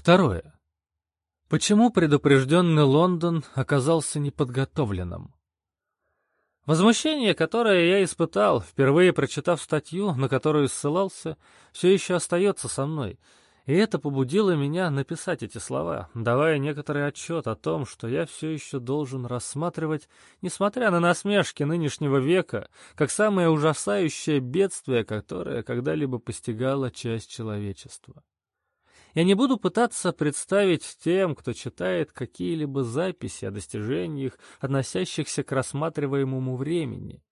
Второе. Почему предупрежденный Лондон оказался неподготовленным? Возмущение, которое я испытал, впервые прочитав статью, на которую ссылался, все еще остается со мной, и это побудило меня написать эти слова, давая некоторый отчет о том, что я все еще должен рассматривать, несмотря на насмешки нынешнего века, как самое ужасающее бедствие, которое когда-либо постигало часть человечества. Я не буду пытаться представить тем, кто читает какие-либо записи о достижениях, относящихся к рассматриваемому времени.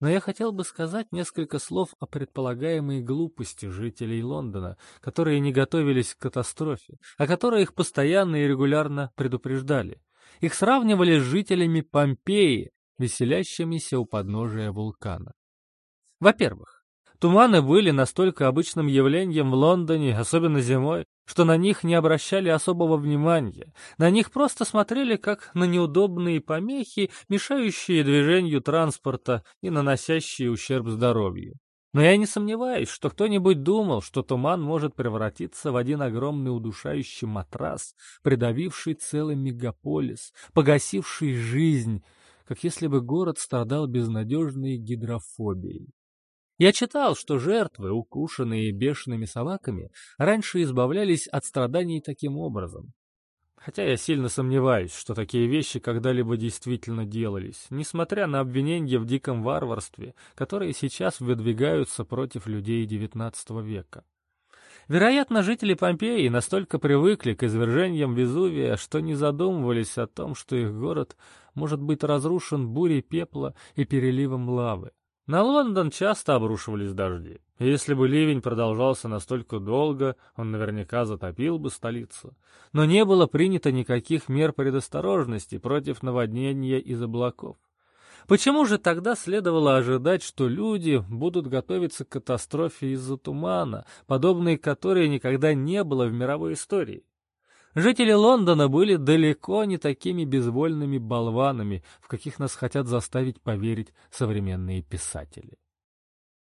Но я хотел бы сказать несколько слов о предполагаемой глупости жителей Лондона, которые не готовились к катастрофе, о которой их постоянно и регулярно предупреждали. Их сравнивали с жителями Помпеи, веселящимися у подножия вулкана. Во-первых, Туманы были настолько обычным явлением в Лондоне, особенно зимой, что на них не обращали особого внимания. На них просто смотрели как на неудобные помехи, мешающие движению транспорта и наносящие ущерб здоровью. Но я не сомневаюсь, что кто-нибудь думал, что туман может превратиться в один огромный удушающий матрас, придавивший целый мегаполис, погасивший жизнь, как если бы город страдал безнадежной гидрофобией. Я читал, что жертвы, укушенные бешеными собаками, раньше избавлялись от страданий таким образом. Хотя я сильно сомневаюсь, что такие вещи когда-либо действительно делались, несмотря на обвинения в диком варварстве, которые сейчас выдвигаются против людей XIX века. Вероятно, жители Помпеи настолько привыкли к извержениям Везувия, что не задумывались о том, что их город может быть разрушен бурей пепла и переливом лавы. На Лондон часто обрушивались дожди. Если бы ливень продолжался настолько долго, он наверняка затопил бы столицу. Но не было принято никаких мер предосторожности против наводнения из облаков. Почему же тогда следовало ожидать, что люди будут готовиться к катастрофе из-за тумана, подобной которой никогда не было в мировой истории? Жители Лондона были далеко не такими безвольными болванами, в каких нас хотят заставить поверить современные писатели.